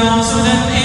confiance en elle